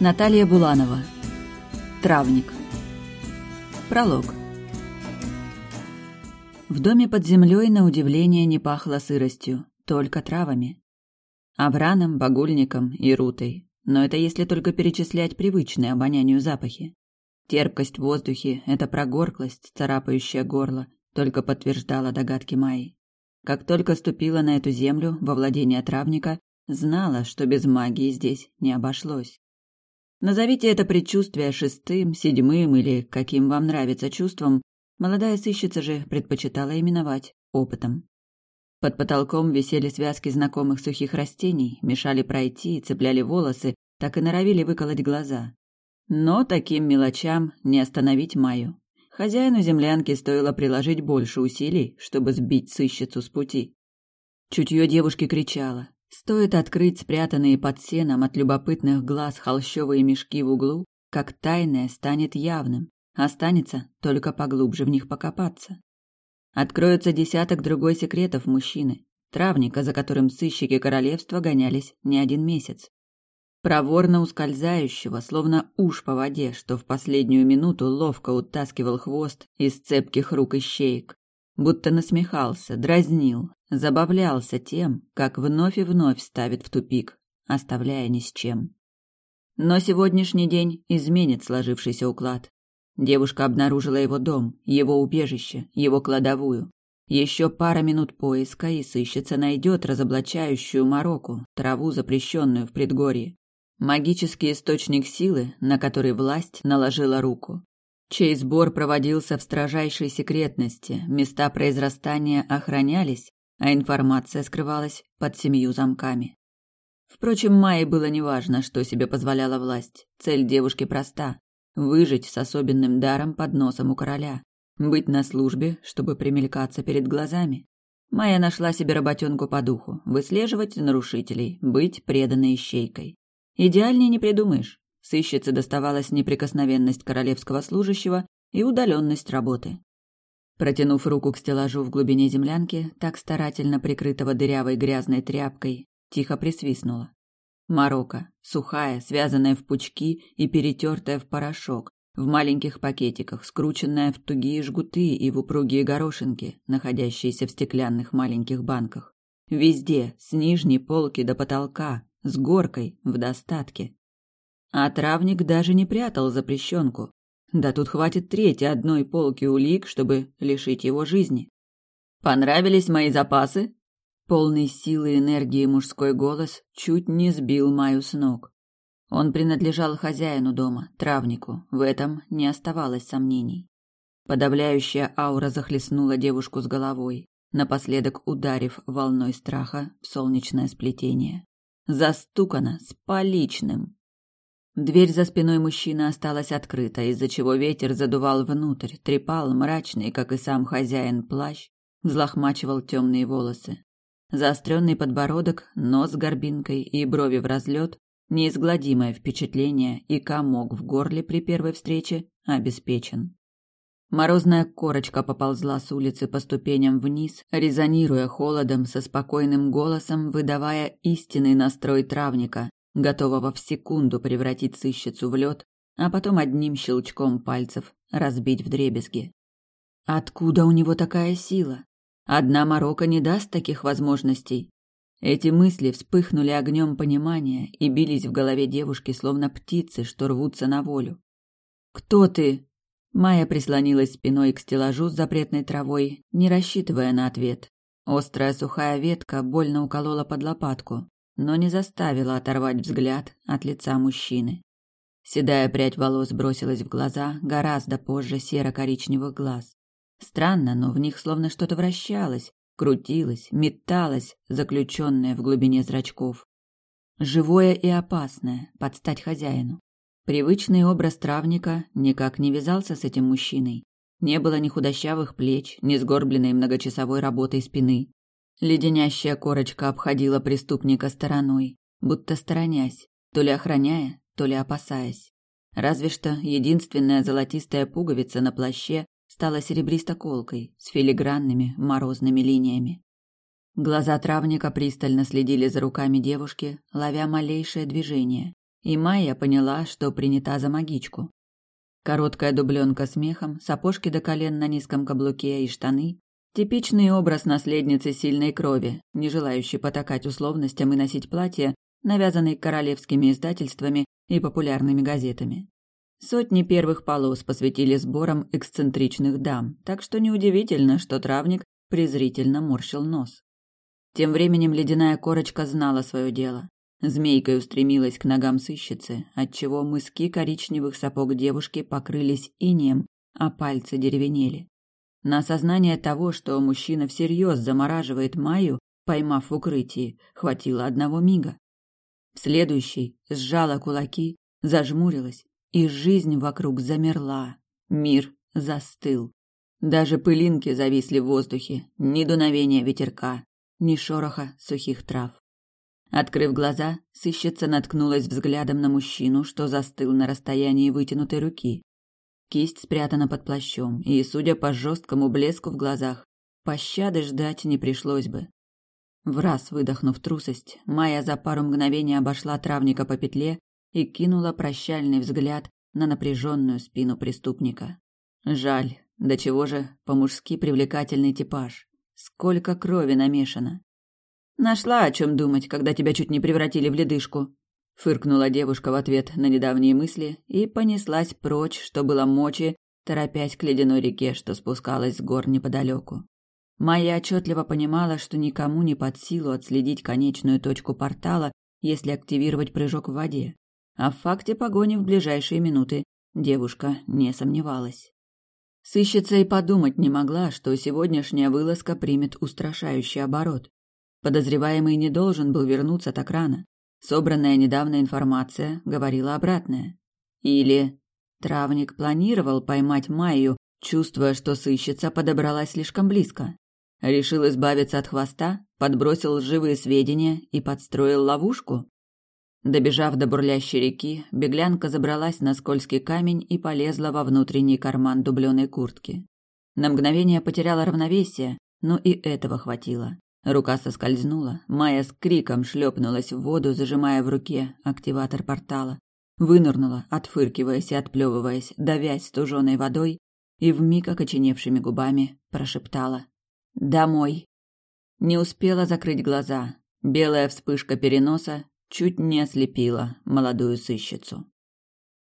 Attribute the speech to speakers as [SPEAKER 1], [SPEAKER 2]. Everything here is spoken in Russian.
[SPEAKER 1] Наталья Буланова. Травник. Пролог. В доме под землей на удивление не пахло сыростью, только травами. Авраном, багульником и рутой. Но это если только перечислять привычные обонянию запахи. Терпкость в воздухе, эта прогорклость, царапающая горло, только подтверждала догадки Майи. Как только ступила на эту землю во владение травника, знала, что без магии здесь не обошлось. Назовите это предчувствие шестым, седьмым или каким вам нравится чувством, молодая сыщица же предпочитала именовать опытом. Под потолком висели связки знакомых сухих растений, мешали пройти, цепляли волосы, так и норовили выколоть глаза. Но таким мелочам не остановить Маю. Хозяину землянки стоило приложить больше усилий, чтобы сбить сыщицу с пути. Чутье девушки кричало, Стоит открыть спрятанные под сеном от любопытных глаз холщовые мешки в углу, как тайное станет явным, останется только поглубже в них покопаться. Откроется десяток другой секретов мужчины, травника, за которым сыщики королевства гонялись не один месяц. Проворно ускользающего, словно уж по воде, что в последнюю минуту ловко утаскивал хвост из цепких рук ищеек будто насмехался, дразнил, забавлялся тем, как вновь и вновь ставит в тупик, оставляя ни с чем. Но сегодняшний день изменит сложившийся уклад. Девушка обнаружила его дом, его убежище, его кладовую. Еще пара минут поиска, и сыщица найдет разоблачающую мороку, траву, запрещенную в предгорье. Магический источник силы, на который власть наложила руку чей сбор проводился в строжайшей секретности, места произрастания охранялись, а информация скрывалась под семью замками. Впрочем, Майе было неважно, что себе позволяла власть. Цель девушки проста – выжить с особенным даром под носом у короля, быть на службе, чтобы примелькаться перед глазами. Майя нашла себе работенку по духу – выслеживать нарушителей, быть преданной ищейкой. Идеальнее не придумаешь. Сыщице доставалась неприкосновенность королевского служащего и удаленность работы. Протянув руку к стеллажу в глубине землянки, так старательно прикрытого дырявой грязной тряпкой, тихо присвистнула. Морока, сухая, связанная в пучки и перетертая в порошок, в маленьких пакетиках, скрученная в тугие жгуты и в упругие горошинки, находящиеся в стеклянных маленьких банках. Везде, с нижней полки до потолка, с горкой, в достатке. А травник даже не прятал запрещенку. Да тут хватит трети одной полки улик, чтобы лишить его жизни. Понравились мои запасы? Полный силы и энергии мужской голос чуть не сбил Маю с ног. Он принадлежал хозяину дома, травнику, в этом не оставалось сомнений. Подавляющая аура захлестнула девушку с головой, напоследок ударив волной страха в солнечное сплетение. Застукана с поличным. Дверь за спиной мужчины осталась открыта, из-за чего ветер задувал внутрь, трепал мрачный, как и сам хозяин, плащ, взлохмачивал темные волосы. Заостренный подбородок, нос с горбинкой и брови в разлет, неизгладимое впечатление и комок в горле при первой встрече обеспечен. Морозная корочка поползла с улицы по ступеням вниз, резонируя холодом со спокойным голосом, выдавая истинный настрой травника, готового в секунду превратить сыщицу в лед, а потом одним щелчком пальцев разбить вдребезги. Откуда у него такая сила? Одна морока не даст таких возможностей. Эти мысли вспыхнули огнем понимания и бились в голове девушки, словно птицы, что рвутся на волю. «Кто ты?» Майя прислонилась спиной к стеллажу с запретной травой, не рассчитывая на ответ. Острая сухая ветка больно уколола под лопатку но не заставила оторвать взгляд от лица мужчины. Седая прядь волос бросилась в глаза гораздо позже серо-коричневых глаз. Странно, но в них словно что-то вращалось, крутилось, металось, заключенное в глубине зрачков. Живое и опасное, под стать хозяину. Привычный образ травника никак не вязался с этим мужчиной. Не было ни худощавых плеч, ни сгорбленной многочасовой работой спины. Леденящая корочка обходила преступника стороной, будто сторонясь, то ли охраняя, то ли опасаясь. Разве что единственная золотистая пуговица на плаще стала серебристо-колкой с филигранными морозными линиями. Глаза травника пристально следили за руками девушки, ловя малейшее движение. и Майя поняла, что принята за магичку. Короткая дубленка с мехом, сапожки до колен на низком каблуке и штаны – типичный образ наследницы сильной крови, не желающей потакать условностям и носить платье, навязанные королевскими издательствами и популярными газетами. Сотни первых полос посвятили сборам эксцентричных дам, так что неудивительно, что травник презрительно морщил нос. Тем временем ледяная корочка знала свое дело. Змейкой устремилась к ногам сыщицы, отчего мыски коричневых сапог девушки покрылись инеем, а пальцы деревенели. На осознание того, что мужчина всерьез замораживает Майю, поймав в укрытии, хватило одного мига. В следующий сжала кулаки, зажмурилась, и жизнь вокруг замерла. Мир застыл. Даже пылинки зависли в воздухе, ни дуновения ветерка, ни шороха сухих трав. Открыв глаза, сыщица наткнулась взглядом на мужчину, что застыл на расстоянии вытянутой руки. Кисть спрятана под плащом, и, судя по жесткому блеску в глазах, пощады ждать не пришлось бы. В раз выдохнув трусость, Майя за пару мгновений обошла травника по петле и кинула прощальный взгляд на напряженную спину преступника. Жаль, до чего же по-мужски привлекательный типаж. Сколько крови намешано. Нашла о чем думать, когда тебя чуть не превратили в ледышку. Фыркнула девушка в ответ на недавние мысли и понеслась прочь, что было мочи, торопясь к ледяной реке, что спускалась с гор неподалеку. Майя отчетливо понимала, что никому не под силу отследить конечную точку портала, если активировать прыжок в воде. А в факте погони в ближайшие минуты девушка не сомневалась. Сыщица и подумать не могла, что сегодняшняя вылазка примет устрашающий оборот. Подозреваемый не должен был вернуться так рано. Собранная недавно информация говорила обратное. Или травник планировал поймать Майю, чувствуя, что сыщица подобралась слишком близко. Решил избавиться от хвоста, подбросил лживые сведения и подстроил ловушку. Добежав до бурлящей реки, беглянка забралась на скользкий камень и полезла во внутренний карман дубленой куртки. На мгновение потеряла равновесие, но и этого хватило. Рука соскользнула, Майя с криком шлепнулась в воду, зажимая в руке активатор портала. Вынырнула, отфыркиваясь и отплевываясь, давясь стуженой водой, и вмиг окоченевшими губами прошептала «Домой!». Не успела закрыть глаза. Белая вспышка переноса чуть не ослепила молодую сыщицу.